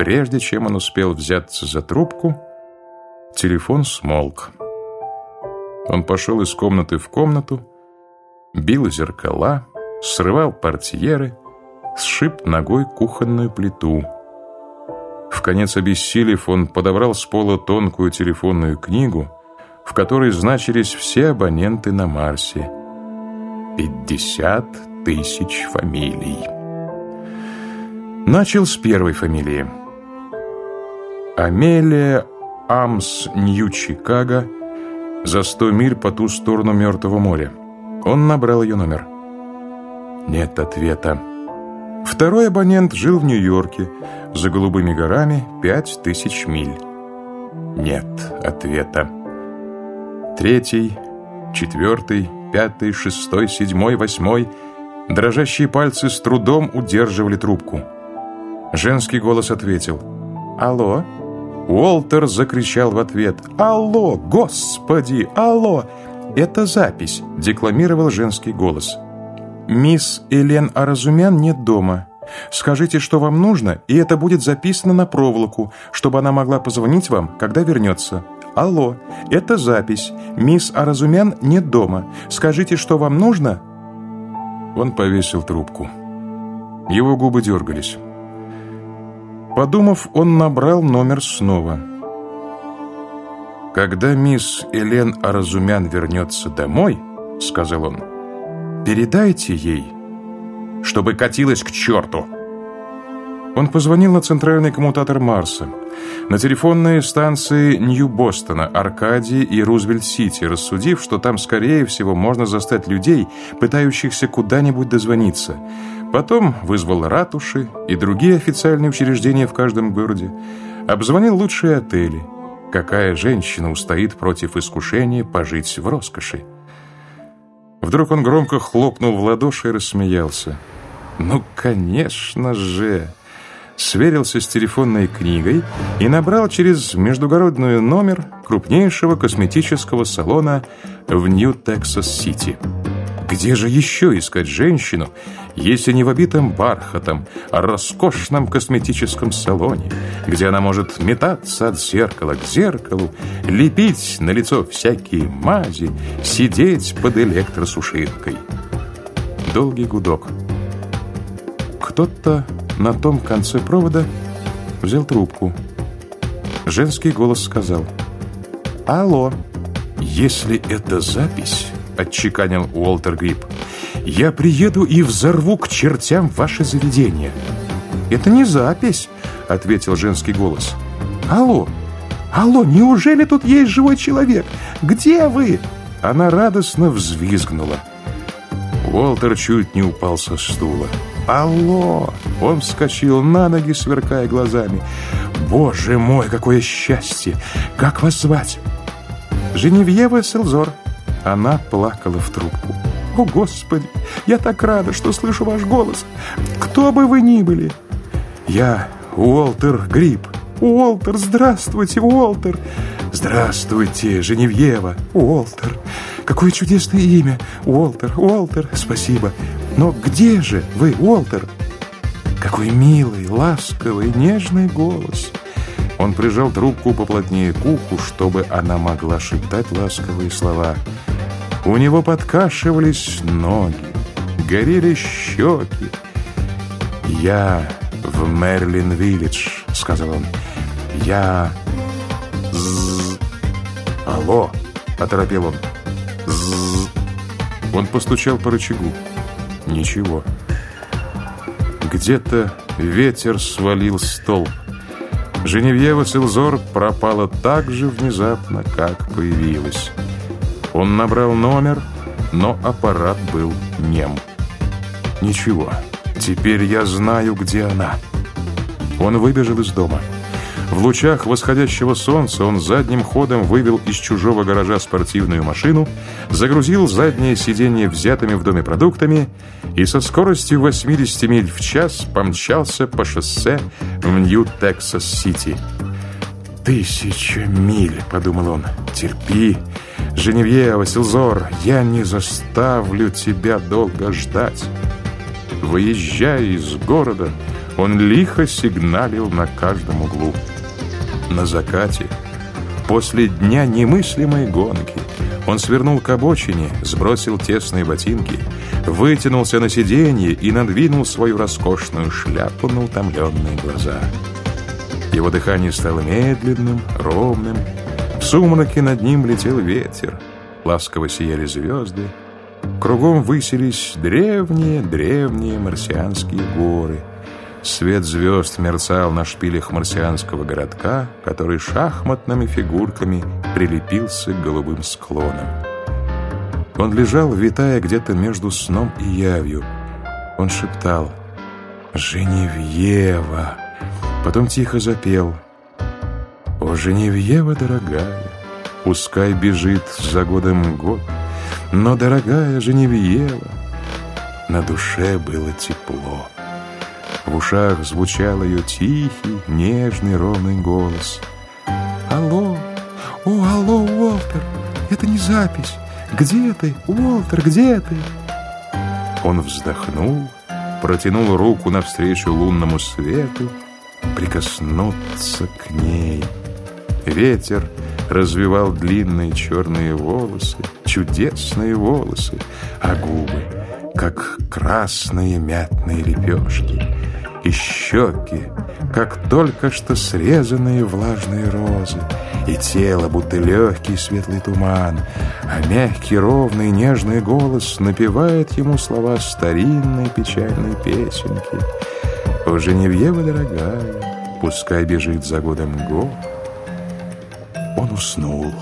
прежде чем он успел взяться за трубку, телефон смолк. Он пошел из комнаты в комнату, бил зеркала, срывал портьеры, сшиб ногой кухонную плиту. В конец обессилев, он подобрал с пола тонкую телефонную книгу, в которой значились все абоненты на Марсе. Пятьдесят тысяч фамилий. Начал с первой фамилии. Амелия Амс Нью-Чикаго за сто миль по ту сторону Мертвого моря. Он набрал ее номер. Нет ответа. Второй абонент жил в Нью-Йорке, за голубыми горами пять тысяч миль. Нет ответа. Третий, четвертый, пятый, шестой, седьмой, восьмой. Дрожащие пальцы с трудом удерживали трубку. Женский голос ответил. «Алло?» Уолтер закричал в ответ. «Алло! Господи! Алло!» «Это запись», — декламировал женский голос. «Мисс Элен Аразумян нет дома. Скажите, что вам нужно, и это будет записано на проволоку, чтобы она могла позвонить вам, когда вернется. Алло, это запись. Мисс Аразумян нет дома. Скажите, что вам нужно?» Он повесил трубку. Его губы дергались. Подумав, он набрал номер снова. «Когда мисс Элен Аразумян вернется домой, — сказал он, — передайте ей, чтобы катилась к черту». Он позвонил на центральный коммутатор Марса, на телефонные станции Нью-Бостона, Аркадии и Рузвельт-Сити, рассудив, что там, скорее всего, можно застать людей, пытающихся куда-нибудь дозвониться. Потом вызвал ратуши и другие официальные учреждения в каждом городе, обзвонил лучшие отели. Какая женщина устоит против искушения пожить в роскоши? Вдруг он громко хлопнул в ладоши и рассмеялся. «Ну, конечно же!» сверился с телефонной книгой и набрал через междугородный номер крупнейшего косметического салона в Нью-Тексас-Сити. Где же еще искать женщину, если не в обитом бархатом, а роскошном косметическом салоне, где она может метаться от зеркала к зеркалу, лепить на лицо всякие мази, сидеть под электросушилкой? Долгий гудок. Кто-то на том конце провода взял трубку. Женский голос сказал «Алло». «Если это запись», — отчеканил Уолтер Грипп, «я приеду и взорву к чертям ваше заведение». «Это не запись», — ответил женский голос. «Алло, алло, неужели тут есть живой человек? Где вы?» Она радостно взвизгнула. Уолтер чуть не упал со стула. «Алло!» Он вскочил на ноги, сверкая глазами. «Боже мой, какое счастье! Как вас звать?» «Женевьева Селзор». Она плакала в трубку. «О, Господи! Я так рада, что слышу ваш голос! Кто бы вы ни были!» «Я Уолтер Гриб». «Уолтер, здравствуйте, Уолтер!» «Здравствуйте, Женевьева!» «Уолтер! Какое чудесное имя! Уолтер, Уолтер, спасибо! Но где же вы, Уолтер?» Какой милый, ласковый, нежный голос! Он прижал трубку поплотнее к уху, чтобы она могла шептать ласковые слова. У него подкашивались ноги, горели щеки. «Я в Мерлин-Виллидж», — сказал он. «Я...» З... «Алло!» — оторопел он. З... Он постучал по рычагу. Ничего. Где-то ветер свалил стол. Женевьева Силзор пропала так же внезапно, как появилась. Он набрал номер, но аппарат был нем. Ничего, теперь я знаю, где она. Он выбежал из дома. В лучах восходящего солнца он задним ходом вывел из чужого гаража спортивную машину, загрузил заднее сиденье взятыми в доме продуктами и со скоростью 80 миль в час помчался по шоссе в Нью-Тексас-Сити. «Тысяча миль», — подумал он, — «терпи, Женевьева, Силзор, я не заставлю тебя долго ждать». Выезжая из города, Он лихо сигналил на каждом углу. На закате, после дня немыслимой гонки, он свернул к обочине, сбросил тесные ботинки, вытянулся на сиденье и надвинул свою роскошную шляпу на утомленные глаза. Его дыхание стало медленным, ровным. Сумраке над ним летел ветер. Ласково сияли звезды. Кругом высились древние-древние марсианские горы. Свет звезд мерцал на шпилях марсианского городка, который шахматными фигурками прилепился к голубым склонам. Он лежал, витая где-то между сном и явью. Он шептал «Женевьева!» Потом тихо запел «О, Женевьева, дорогая, пускай бежит за годом год, но, дорогая Женевьева, на душе было тепло». В ушах звучал ее тихий, нежный, ровный голос. «Алло! О, алло, Уолтер! Это не запись! Где ты, Уолтер, где ты?» Он вздохнул, протянул руку навстречу лунному свету, прикоснуться к ней. Ветер развивал длинные черные волосы, чудесные волосы, а губы, как красные мятные лепешки, и щеки, как только что срезанные влажные розы, и тело, будто легкий светлый туман, а мягкий, ровный, нежный голос напевает ему слова старинной печальной песенки — о, Женевьева дорогая, пускай бежит за годом год. Он уснул.